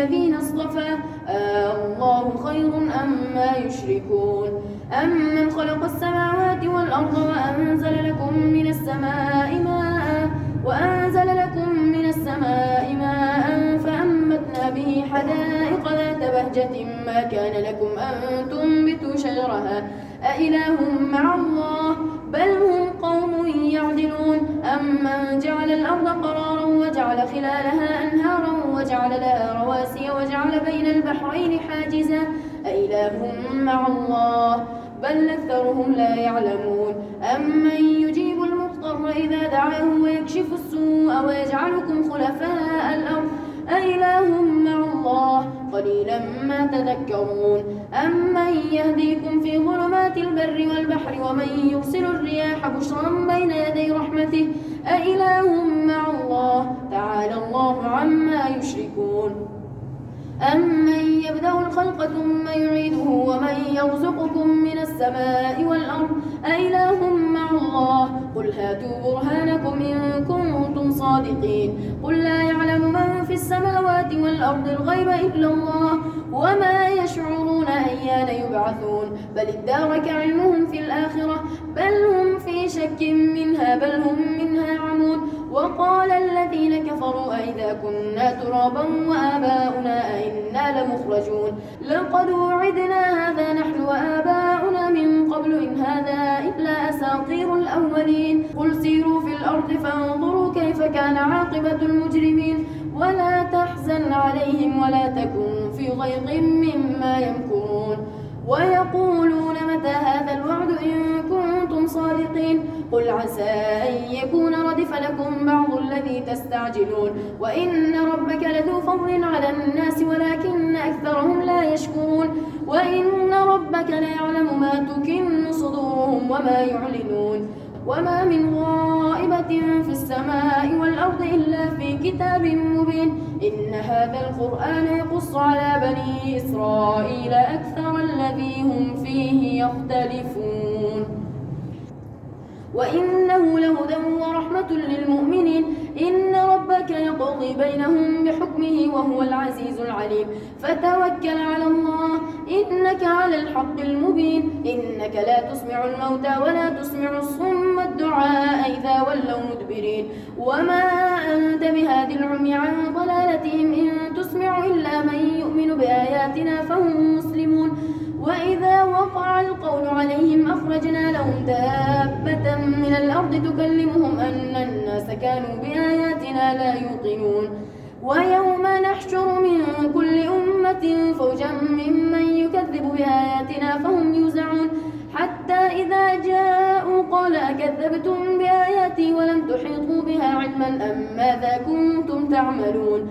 الذين اصطفى آه الله خير أم ما يشركون. أمن خلق السماوات والأرض وأنزل لكم من السماء ماء وأنزل لكم من السماء ماء فأنبتنا به حدائق ذات بهجة ما كان لكم أن تنبتوا شجرها. أإله مع الله؟ بل هم قوم يعدلون. أمن جعل الأرض قرارا وجعل خلالها أنهارا وجعل لها رواسي وجعل بين البحرين حاجزا. أإله مع الله بل أكثرهم لا يعلمون. أمن يجيب المضطر إذا دعاه ويكشف السوء ويجعلكم خلفاء الأرض. أإله مع الله قليلا ما تذكرون. أمن يهديكم في ظلمات البر والبحر ومن يرسل الرياح بشرا بين يدي رحمته. أإله مع الله تعالى الله عما يشركون. أمن يبدأ الخلق ثم يعيده ومن يرزقكم من السماء والأرض؟ أإله مع الله؟ قل هاتوا برهانكم إن كنتم صادقين. قل لا يعلم من في السماوات والأرض الغيب إلا الله وما يشعرون أيان يبعثون. بل ادارك علمهم في الآخرة بل هم في شك منها بل هم منها عمون وقال الذين كفروا أئذا كنا ترابا وآباؤنا أئنا لمخرجون لقد وعدنا هذا نحن وآباؤنا من قبل إن هذا إلا أساطير الأولين قل سيروا في الأرض فانظروا كيف كان عاقبة المجرمين ولا تحزن عليهم ولا تكن في ضيق مما يمكرون ويقولون متى قل عسى أن يكون ردف لكم بعض الذي تستعجلون وإن ربك لذو فضل على الناس ولكن أكثرهم لا يشكرون وإن ربك ليعلم ما تكن صدورهم وما يعلنون وما من غائبة في السماء والأرض إلا في كتاب مبين إن هذا القرآن يقص على بني إسرائيل أكثر الذي هم فيه يختلفون وإنه لهدى ورحمة للمؤمنين. إن ربك يقضي بينهم بحكمه وهو العزيز العليم. فتوكل على الله. إنك على الحق المبين. إنك لا تسمع الموتى ولا تسمع الصم الدعاء إذا ولوا مدبرين. وما أنت بهذه العمي عن ضلالتهم. إن تسمع إلا من يؤمن بآياتنا فهم مسلمون. وإذا وقع القول عليهم أخرجنا لهم دابة من الأرض تكلمهم أن الناس كانوا بآياتنا لا يوقنون. ويوم نحشر من كل أمة فوجا ممن يكذب بآياتنا فهم يوزعون. حتى إذا جاءوا قال أكذبتم بآياتي ولم تحيطوا بها علما أم ماذا كنتم تعملون؟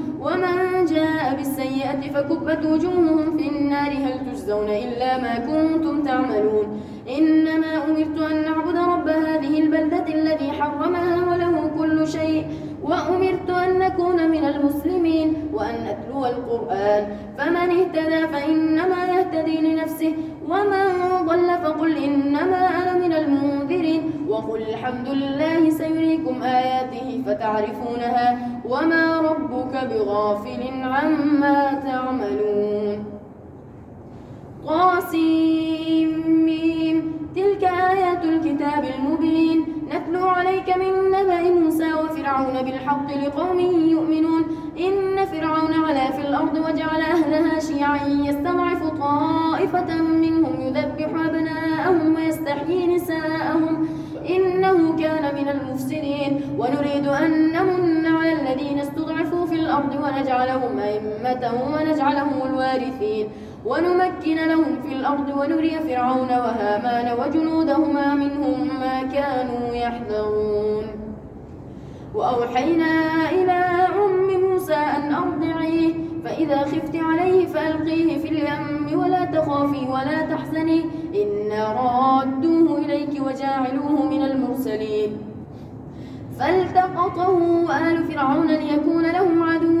ومن جاء بالسيئة فكبت وجوههم في النار. هل تجزون إلا ما كنتم تعملون؟ إنما أمرت أن نعبد رب هذه البلدة الذي حرمها وله كل شيء وأمرت أن نكون من المسلمين وأن أتلو القرآن. فمن اهتدى فإنما يهتدي لنفسه ومن ضل فقل إنما أنا من المنذرين وقل الحمد لله سيريكم آياته فتعرفونها وما ربك بغافل عما تعملون. قاسم تلك آيات الكتاب المبين. نتلو عليك من نبأ موسى وفرعون بالحق لقوم يؤمنون. الأرض ونجعلهم الوارثين ونمكن لهم في الأرض ونري فرعون وهامان وجنودهما منهم ما كانوا يحذرون وأوحينا إلى أم موسى أن أرضعيه فإذا خفت عليه فألقيه في اليم ولا تخافي ولا تحزني إنا رادوه إليك وجاعلوه من المرسلين فالتقطه آل فرعون ليكون لهم عدوا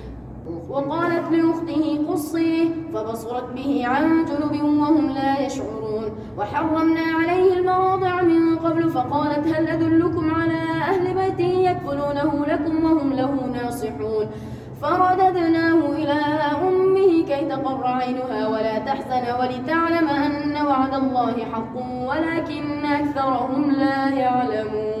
وقالت لأخته قصيه فبصرت به عن جنب وهم لا يشعرون. وحرمنا عليه المواضع من قبل فقالت هل أدلكم على أهل بيت يكفلونه لكم وهم له ناصحون؟ فرددناه إلى أمه كي تقر عينها ولا تحزن ولتعلم أن وعد الله حق ولكن أكثرهم لا يعلمون.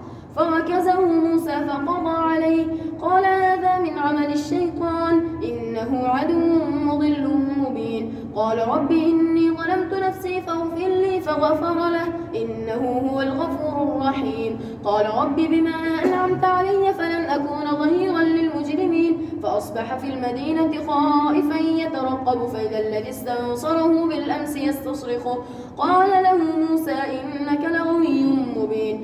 فوكزه موسى فقضى عليه قال هذا من عمل الشيطان إنه عدو مضل مبين قال رب إني ظلمت نفسي فاغفر لي فغفر له إنه هو الغفور الرحيم قال رب بما أنعمت علي فلن أكون ظهيرا للمجرمين فأصبح في المدينة خائفا يترقب فإذا الذي استنصره بالأمس يستصرخه قال له موسى إنك لغوي مبين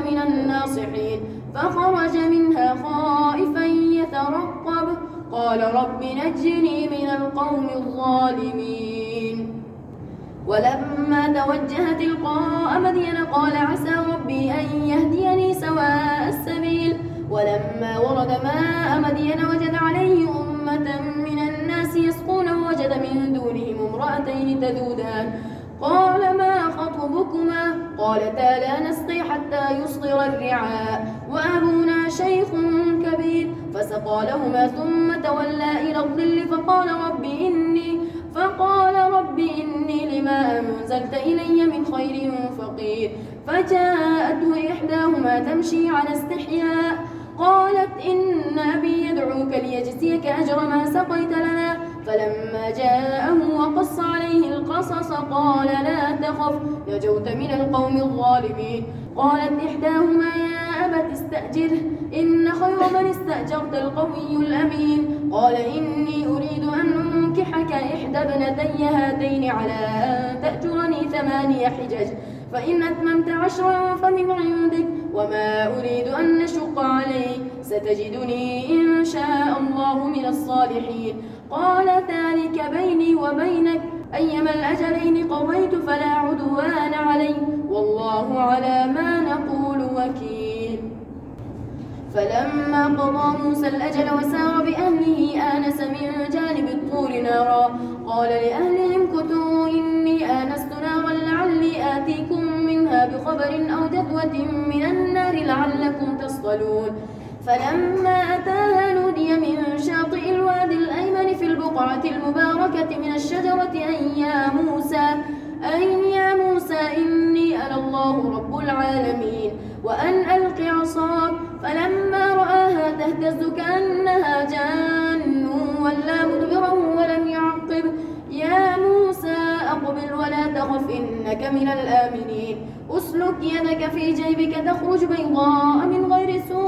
من الناصحين. فخرج منها خائفا يترقب. قال رب نجني من القوم الظالمين. ولما توجه تلقاء مدين قال عسى ربي أن يهديني سواء السبيل. ولما ورد ماء مدين وجد عليه أمة من الناس يسقون ووجد من دونهم امرأتين تذودان. قال ما خطبكما؟ قالتا لا نسقي حتى يصدر الرعاء. وأبونا شيخ كبير فسقى لهما ثم تولى إلى الظل فقال رب إني فقال رب إني لما أنزلت إلي من خير فقير. فجاءته إحداهما تمشي على استحياء. قالت إن أبي يدعوك ليجزيك أجر ما سقيت لنا. فلما جاءه وقص عليه القصص قال لا تخف نجوت من القوم الظالمين. قالت إحداهما يا أبت استأجره إن خير من استأجرت القوي الأمين. قال إني أريد أن أنكحك إحدى ابنتي هاتين على أن تأجرني ثماني حجج فإن أتممت عشرا فمن عندك وما أريد أن نشق عليك. ستجدني إن شاء الله من الصالحين. قال ذلك بيني وبينك. أيما الأجلين قضيت فلا عدوان علي. والله على ما نقول وكيل. فلما قضى موسى الأجل وسار بأهله آنس من جانب الطور نارا. قال لأهلهم كتوا إني آنست نارا لعلي آتيكم منها بخبر أو جذوة من النار لعلكم تصطلون. فلما أتاها نودي من شاطئ الوادي الأيمن في البقعة المباركة من الشجرة أن يا موسى أن يا موسى إني أنا الله رب العالمين وأن ألق عصاك. فلما رآها تهتز كأنها جان ولا مدبرا ولم يعقب. يا موسى أقبل ولا تخف إنك من الآمنين. أسلك يدك في جيبك تخرج بيضاء من غير سوء.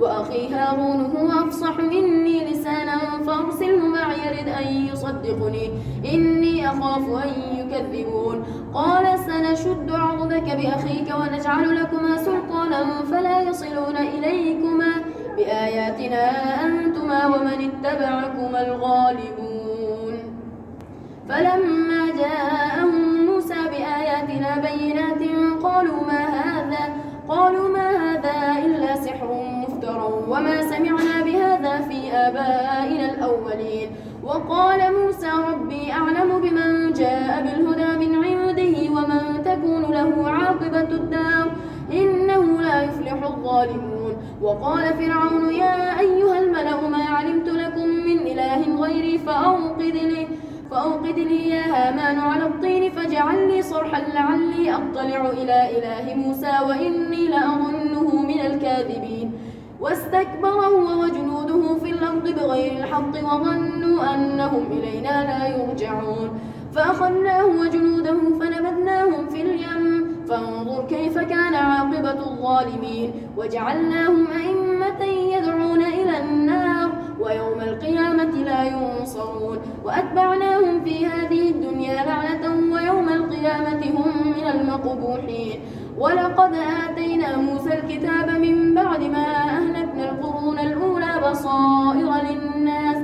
وأخي هارون هو أفصح مني لسانا فأرسله معي يرد أن يصدقني. إني أخاف أن يكذبون. قال سنشد عضدك بأخيك ونجعل لكما سلطانا فلا يصلون إليكما بآياتنا أنتما ومن اتبعكما الغالبون. فلما جاءهم موسى بآياتنا بينات قالوا ما هذا؟ قالوا ما هذا إلا سحر مفترى وما سمعنا بهذا في آبائنا الأولين. وقال موسى ربي أعلم بمن جاء بالهدى من عنده ومن تكون له عاقبة الدار. إنه لا يفلح الظالمون. وقال فرعون يا أيها الملأ ما علمت لكم من إله غيري فأوقد لي فأوقد لي يا هامان على الطين فاجعل لي صرحا لعلي أطلع إلى إله موسى وإني لأظنه من الكاذبين. واستكبر هو وجنوده في الأرض بغير الحق وظنوا أنهم إلينا لا يرجعون. فأخذناه وجنوده فنبذناهم في اليم. فانظر كيف كان عاقبة الظالمين. وجعلناهم أئمة يدعون إلى النار. ويوم القيامة لا ينصرون. وأتبعناهم في هذه الدنيا لعنة. ويوم القيامة هم من المقبوحين. ولقد آتينا موسى الكتاب من بعد ما أهلكنا القرون الأولى بصائر للناس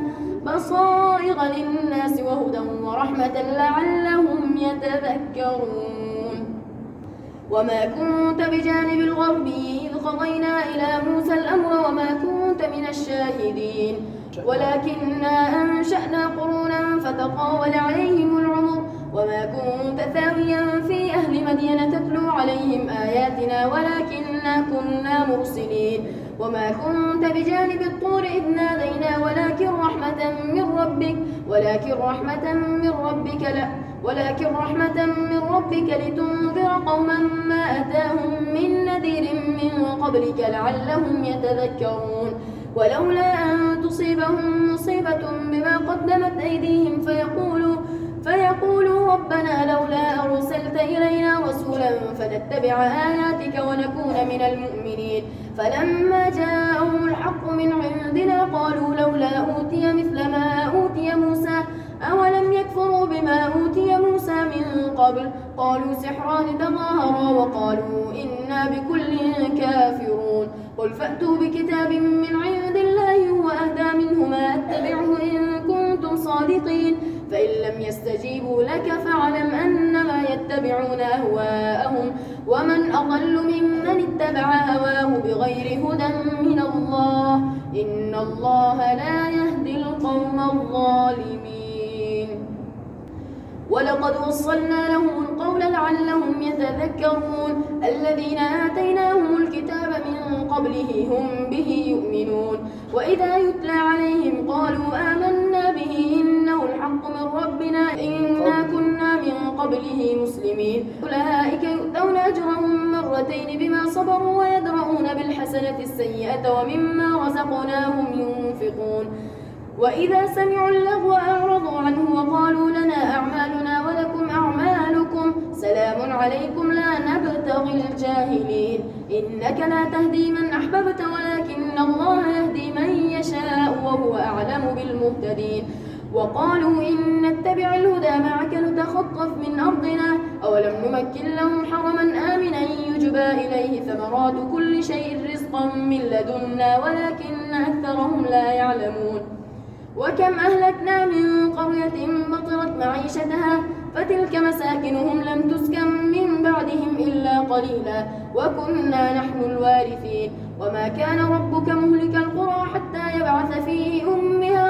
بصائر للناس وهدى ورحمة لعلهم يتذكرون. وما كنت بجانب الغرب إذ قضينا إلى موسى الأمر وما كنت من الشاهدين ولكننا أنشأنا قرونا فتطاول عليهم العمر وما كنت ثاويا في أهل مدينة تتلو عليهم آياتنا ولكننا كنا مرسلين. وما كنت بجانب الطور إذ نادينا ولكن رحمة من ربك ولكن رحمة من ربك لا ولكن رحمة من ربك لتنذر قوما ما أتاهم من نذير من قبلك لعلهم يتذكرون. ولولا أن تصيبهم مصيبة بما قدمت أيديهم فيقولوا فيقولوا ربنا لولا أرسلت إلينا رسولا فنتبع آياتك ونكون من المؤمنين. فلما جاءهم الحق من عندنا قالوا لولا أوتي مثل ما أوتي موسى أولم يكفروا بما أوتي موسى من قبل؟ قالوا سحران تظاهرا وقالوا إنا بكل كافرون. قل فأتوا بكتاب من عند الله هو أهدى منه ما أتبعه إن كنتم صادقين. فإن لم يستجيبوا لك فاعلم أنما يتبعون أهواءهم ومن أضل ممن اتبع هواه بغير هدى من الله إن الله لا يهدي القوم الظالمين. ولقد وصلنا لهم القول لعلهم يتذكرون. الذين آتيناهم الكتاب من قبله هم به يؤمنون. وإذا يتلى عليهم قالوا آمنا ربنا إنا كنا من قبله مسلمين. أولئك يؤتون أجرهم مرتين بما صبروا ويدرؤون بالحسنة السيئة ومما رزقناهم ينفقون. وإذا سمعوا اللغو أعرضوا عنه وقالوا لنا أعمالنا ولكم أعمالكم. سلام عليكم لا نبتغي الجاهلين. إنك لا تهدي من أحببت ولكن الله يهدي من يشاء وهو أعلم بالمهتدين. وقالوا إن نتبع الهدى معك نتخطف من أرضنا أولم نمكن لهم حرما آمنا يجبى إليه ثمرات كل شيء رزقا من لدنا ولكن أكثرهم لا يعلمون. وكم أهلكنا من قرية بطرت معيشتها فتلك مساكنهم لم تسكن من بعدهم إلا قليلا وكنا نحن الوارثين. وما كان ربك مهلك القرى حتى يبعث في أمها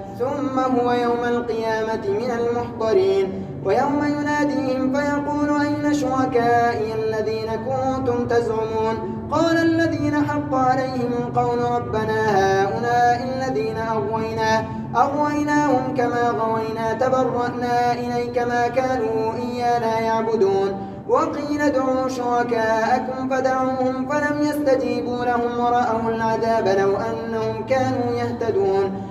ثم هو يوم القيامة من المحضرين ويوم يناديهم فيقول أين شركائي الذين كنتم تزعمون؟ قال الذين حق عليهم القول ربنا هؤلاء الذين أغوينا أغويناهم كما غوينا تبرأنا إليك ما كانوا إيانا يعبدون. وقيل ادعوا شركاءكم فدعوهم فلم يستجيبوا لهم ورأوا العذاب لو أنهم كانوا يهتدون.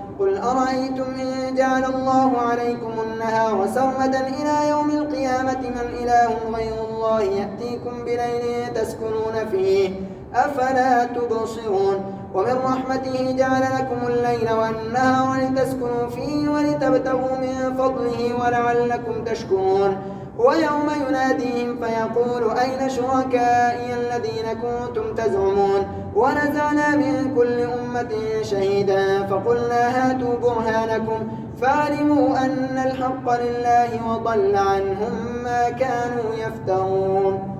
قل أرأيتم إن جعل الله عليكم النهار سرمدا إلى يوم القيامة من إله غير الله يأتيكم بليل تسكنون فيه؟ أفلا تبصرون؟ ومن رحمته جعل لكم الليل والنهار لتسكنوا فيه ولتبتغوا من فضله ولعلكم تشكرون. ويوم يناديهم فيقول أين شركائي الذين كنتم تزعمون؟ ونزعنا من كل أمة شهيدا فقلنا هاتوا برهانكم فعلموا أن الحق لله وضل عنهم ما كانوا يفترون.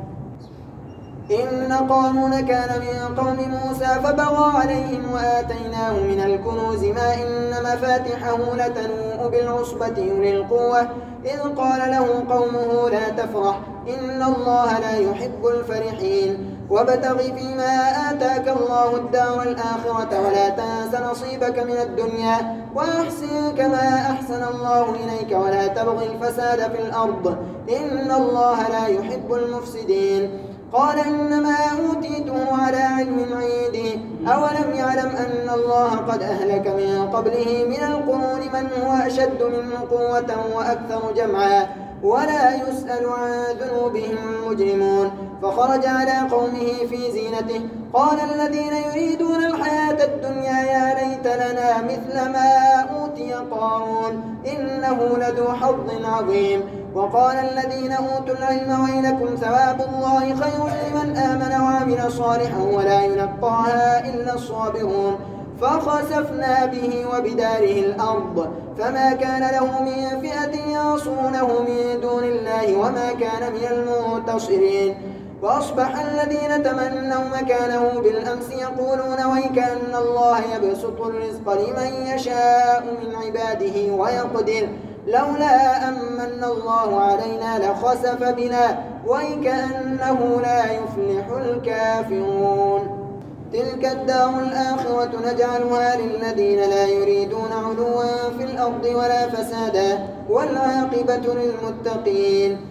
إن قارون كان من قوم موسى فبغى عليهم وآتيناه من الكنوز ما إن مفاتحه لتنوء بالعصبة أولي القوة إذ قال له قومه لا تفرح إن الله لا يحب الفرحين. وابتغ فيما آتاك الله الدار الآخرة ولا تنس نصيبك من الدنيا وأحسن كما أحسن الله إليك ولا تبغ الفساد في الأرض إن الله لا يحب المفسدين. قال إنما أوتيته على علم عندي. أولم يعلم أن الله قد أهلك من قبله من القرون من هو أشد منه قوة وأكثر جمعا ولا يسأل عن ذنوبهم المجرمون فخرج على قومه في زينته. قال الذين يريدون الحياة الدنيا يا ليت لنا مثل ما أوتي قارون إنه لذو حظ عظيم. وقال الذين أوتوا العلم ويلكم ثواب الله خير لمن آمن وعمل صالحا ولا يلقاها إلا الصابرون. فخسفنا به وبداره الأرض. فما كان له من فئة ينصرونه من دون الله وما كان من المنتصرين. وأصبح الذين تمنوا مكانه بالأمس يقولون ويكأن الله يبسط الرزق لمن يشاء من عباده ويقدر. لولا أمن الله علينا لخسف بنا ويكأنه لا يفلح الكافرون. تلك الدار الآخرة نجعلها للذين لا يريدون علوا في الأرض ولا فسادا والعاقبة للمتقين.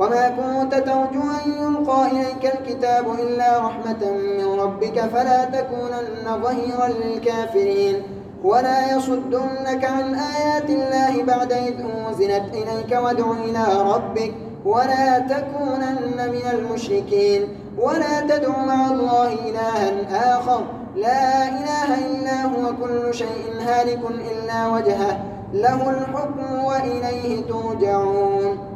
وما كنت ترجو أن يلقى إليك الكتاب إلا رحمة من ربك فلا تكونن ظهيرا للكافرين ولا يصدنك عن آيات الله بعد إذ أنزلت إليك وادع إلى ربك ولا تكونن من المشركين ولا تدع مع الله إلها آخر لا إله إلا هو كل شيء هالك إلا وجهه له الحكم وإليه ترجعون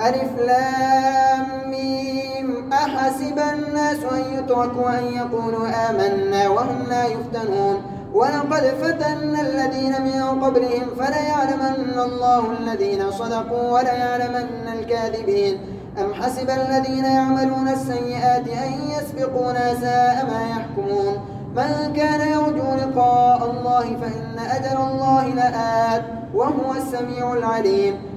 ألف لام ميم. أحسب الناس أن يتركوا أن يقولوا آمنا وهم لا يفتنون. ولقد فتنا الذين من قبلهم فليعلمن الله الذين صدقوا وليعلمن الكاذبين. أم حسب الذين يعملون السيئات أن يسبقونا ساء ما يحكمون. من كان يرجو لقاء الله فإن أجل الله لآت وهو السميع العليم.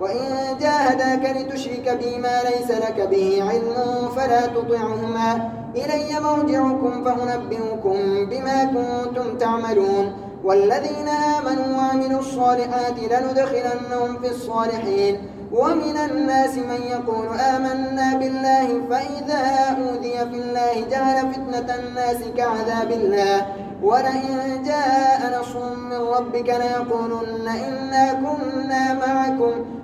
وإن جاهداك لتشرك بي ما ليس لك به علم فلا تطعهما. إلي مرجعكم فأنبئكم بما كنتم تعملون. والذين آمنوا وعملوا الصالحات لندخلنهم في الصالحين. ومن الناس من يقول آمنا بالله فإذا أوذي في الله جعل فتنة الناس كعذاب الله. ولئن جاء نصر من ربك ليقولن إنا كنا معكم.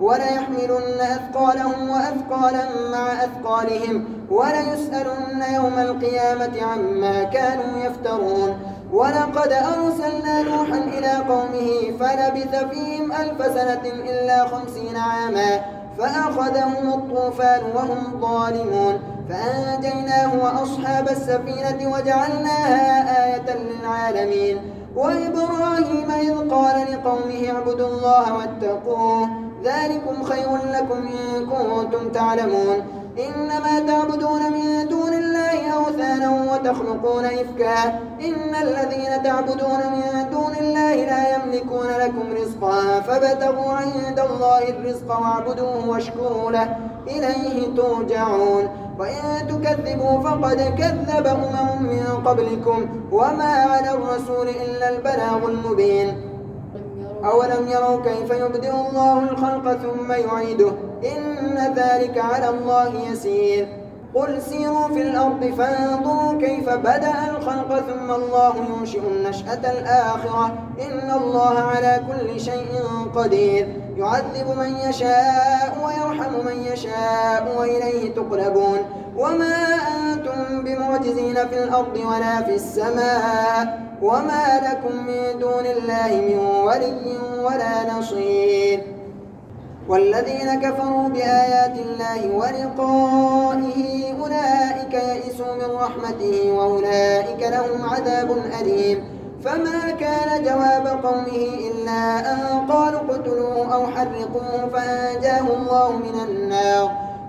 وليحملن أثقالهم وأثقالا مع أثقالهم وليسألن يوم القيامة عما كانوا يفترون. ولقد أرسلنا نوحا إلى قومه فلبث فيهم ألف سنة إلا خمسين عاما فأخذهم الطوفان وهم ظالمون. فأنجيناه وأصحاب السفينة وجعلناها آية للعالمين. وإبراهيم إذ قال لقومه اعبدوا الله واتقوه ذلكم خير لكم إن كنتم تعلمون. إنما تعبدون من دون الله أوثانا وتخلقون إفكا. إن الذين تعبدون من دون الله لا يملكون لكم رزقا. فابتغوا عند الله الرزق واعبدوه واشكروا له. إليه ترجعون. وإن تكذبوا فقد كذب أمم من قبلكم. وما على الرسول إلا البلاغ المبين. أولم يروا كيف يبدئ الله الخلق ثم يعيده؟ إن ذلك على الله يسير. قل سيروا في الأرض فانظروا كيف بدأ الخلق ثم الله ينشئ النشأة الآخرة. إن الله على كل شيء قدير. يعذب من يشاء ويرحم من يشاء وإليه تقربون وما أنتم بمعجزين في الأرض ولا في السماء وما لكم من دون الله من ولي ولا نصير. والذين كفروا بآيات الله ولقائه أولئك يئسوا من رحمته وأولئك لهم عذاب أليم. فما كان جواب قومه إلا أن قالوا اقتلوه أو حرقوه فأنجاه الله من النار.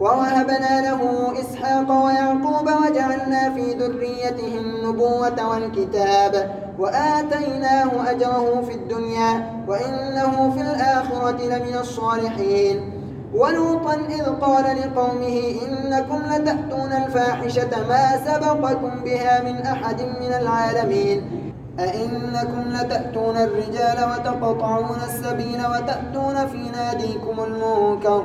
ووهبنا له إسحاق ويعقوب وجعلنا في ذريته النبوة والكتاب وآتيناه أجره في الدنيا وإنه في الآخرة لمن الصالحين. ولوطا إذ قال لقومه إنكم لتأتون الفاحشة ما سبقكم بها من أحد من العالمين. أئنكم لتأتون الرجال وتقطعون السبيل وتأتون في ناديكم المنكر.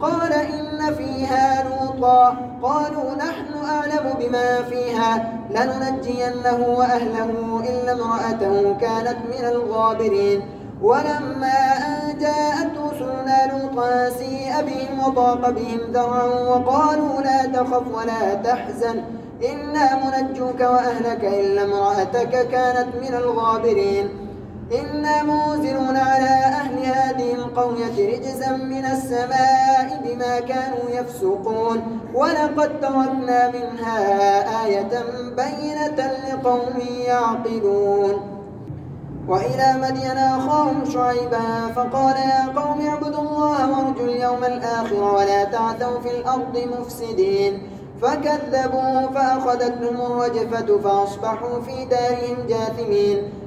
قال إن فيها لوطا. قالوا نحن أعلم بما فيها. لننجينه وأهله إلا امرأته كانت من الغابرين. ولما أن جاءت رسلنا لوطا سيء بهم وضاق بهم ذرعا وقالوا لا تخف ولا تحزن. إنا منجوك وأهلك إلا امرأتك كانت من الغابرين. إنا منزلون على أهل هذه القرية رجزا من السماء بما كانوا يفسقون ولقد تركنا منها آية بينة لقوم يعقلون وإلى مدين أخاهم شعيبا فقال يا قوم اعبدوا الله وارجوا اليوم الآخر ولا تعثوا في الأرض مفسدين فكذبوه فأخذتهم الرجفة فأصبحوا في دارهم جاثمين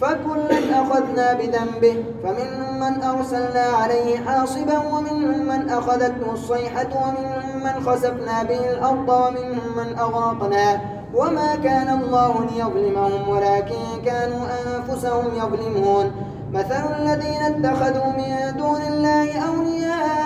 فكلا أخذنا بذنبه فمنهم من أرسلنا عليه حاصبا ومنهم من أخذته الصيحة ومنهم من خسفنا به الأرض ومنهم من أغرقنا. وما كان الله ليظلمهم ولكن كانوا أنفسهم يظلمون. مثل الذين اتخذوا من دون الله أولياء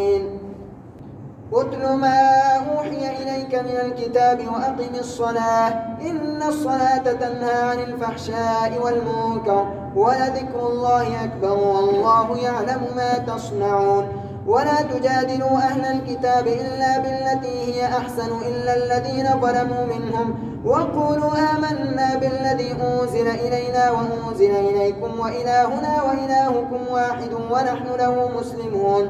اتل ما أوحي إليك من الكتاب وأقم الصلاة. إن الصلاة تنهى عن الفحشاء والمنكر ولذكر الله أكبر والله يعلم ما تصنعون. ولا تجادلوا أهل الكتاب إلا بالتي هي أحسن إلا الذين ظلموا منهم. وقولوا آمنا بالذي أنزل إلينا وأنزل إليكم وإلهنا وإلهكم واحد ونحن له مسلمون.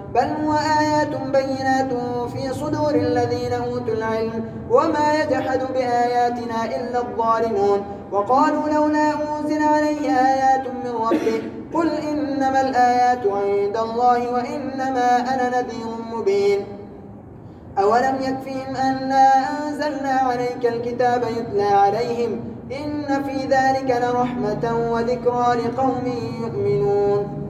بل هو آيات بينات في صدور الذين أوتوا العلم وما يجحد بآياتنا إلا الظالمون. وقالوا لولا أنزل عليه آيات من ربه قل إنما الآيات عند الله وإنما أنا نذير مبين. أولم يكفهم أنا أنزلنا عليك الكتاب يتلى عليهم إن في ذلك لرحمة وذكرى لقوم يؤمنون.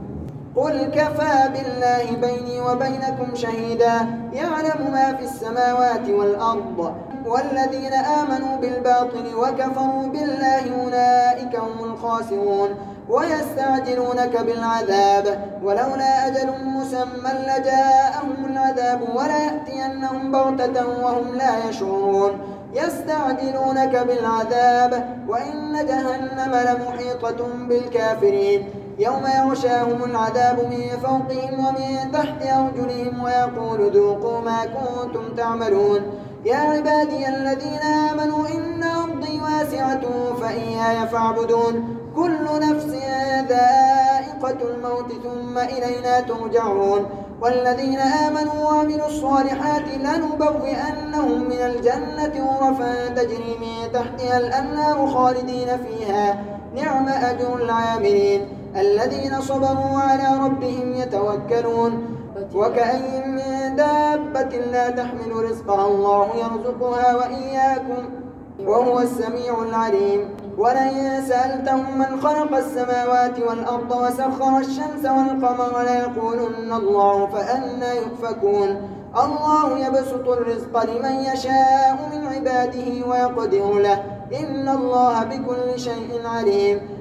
قل كفى بالله بيني وبينكم شهيدا. يعلم ما في السماوات والأرض والذين آمنوا بالباطل وكفروا بالله أولئك هم الخاسرون. ويستعجلونك بالعذاب. ولولا أجل مسمى لجاءهم العذاب وليأتينهم بغتة وهم لا يشعرون. يستعجلونك بالعذاب. وإن جهنم لمحيطة بالكافرين. يوم يغشاهم العذاب من فوقهم ومن تحت أرجلهم ويقول ذوقوا ما كنتم تعملون. يا عبادي الذين آمنوا إن أرضي واسعة فإياي فاعبدون. كل نفس ذائقة الموت ثم إلينا ترجعون. والذين آمنوا وعملوا الصالحات لنبوئنهم من الجنة غرفا تجري من تحتها الأنهار خالدين فيها. نعم أجر العاملين. الذين صبروا على ربهم يتوكلون. وكأي من دابة لا تحمل رزقها الله يرزقها وإياكم وهو السميع العليم. ولئن سألتهم من خلق السماوات والأرض وسخر الشمس والقمر ليقولن الله فأنا يؤفكون. الله يبسط الرزق لمن يشاء من عباده ويقدر له. إن الله بكل شيء عليم.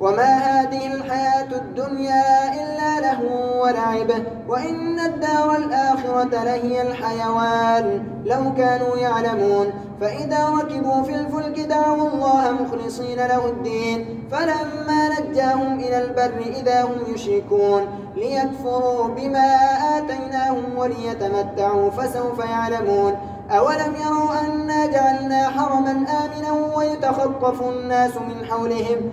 وما هذه الحياة الدنيا إلا له ولعب وإن الدار الآخرة لهي الحيوان لو كانوا يعلمون فإذا ركبوا في الفلك دعوا الله مخلصين له الدين فلما نجاهم إلى البر إذا هم يشركون ليكفروا بما آتيناهم وليتمتعوا فسوف يعلمون أولم يروا أنا جعلنا حرما آمنا ويتخطف الناس من حولهم